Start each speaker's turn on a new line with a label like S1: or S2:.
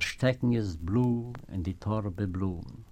S1: erstecken ist blu in die torbe blumen.